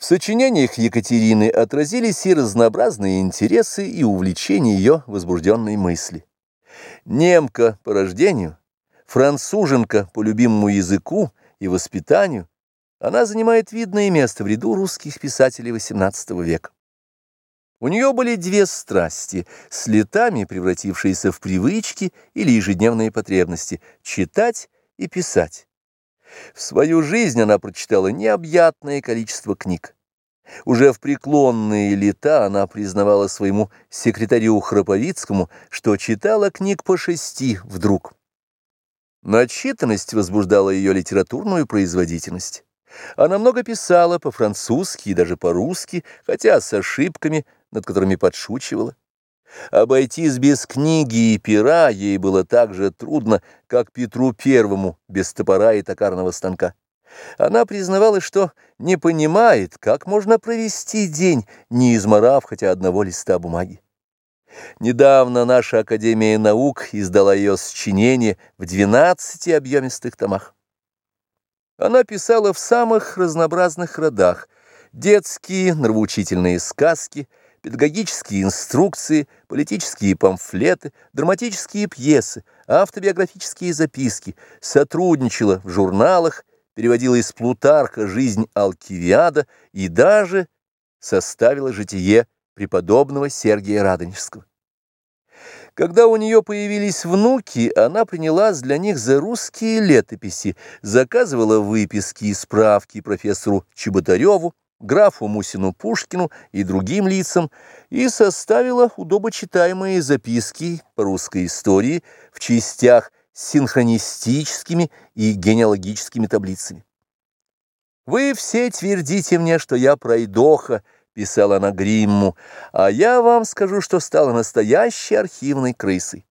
В сочинениях Екатерины отразились и разнообразные интересы и увлечения ее возбужденной мысли. Немка по рождению, француженка по любимому языку и воспитанию, она занимает видное место в ряду русских писателей XVIII века. У нее были две страсти, с летами превратившиеся в привычки или ежедневные потребности – читать и писать. В свою жизнь она прочитала необъятное количество книг. Уже в преклонные лета она признавала своему секретарю Храповицкому, что читала книг по шести вдруг. Начитанность возбуждала ее литературную производительность. Она много писала по-французски и даже по-русски, хотя с ошибками, над которыми подшучивала. Обойтись без книги и пера ей было так же трудно, как Петру Первому без топора и токарного станка. Она признавала, что не понимает, как можно провести день, не изморав хотя одного листа бумаги. Недавно наша Академия наук издала ее сочинение в двенадцати объемистых томах. Она писала в самых разнообразных родах детские нравоучительные сказки, педагогические инструкции, политические памфлеты, драматические пьесы, автобиографические записки, сотрудничала в журналах, переводила из Плутарха «Жизнь Алкивиада» и даже составила житие преподобного Сергия Радонежского. Когда у нее появились внуки, она принялась для них за русские летописи, заказывала выписки и справки профессору Чеботареву, графу Мусину Пушкину и другим лицам и составила удобочитаемые записки по русской истории в частях с синхронистическими и генеалогическими таблицами. «Вы все твердите мне, что я пройдоха», — писала она Гримму, — «а я вам скажу, что стала настоящей архивной крысой».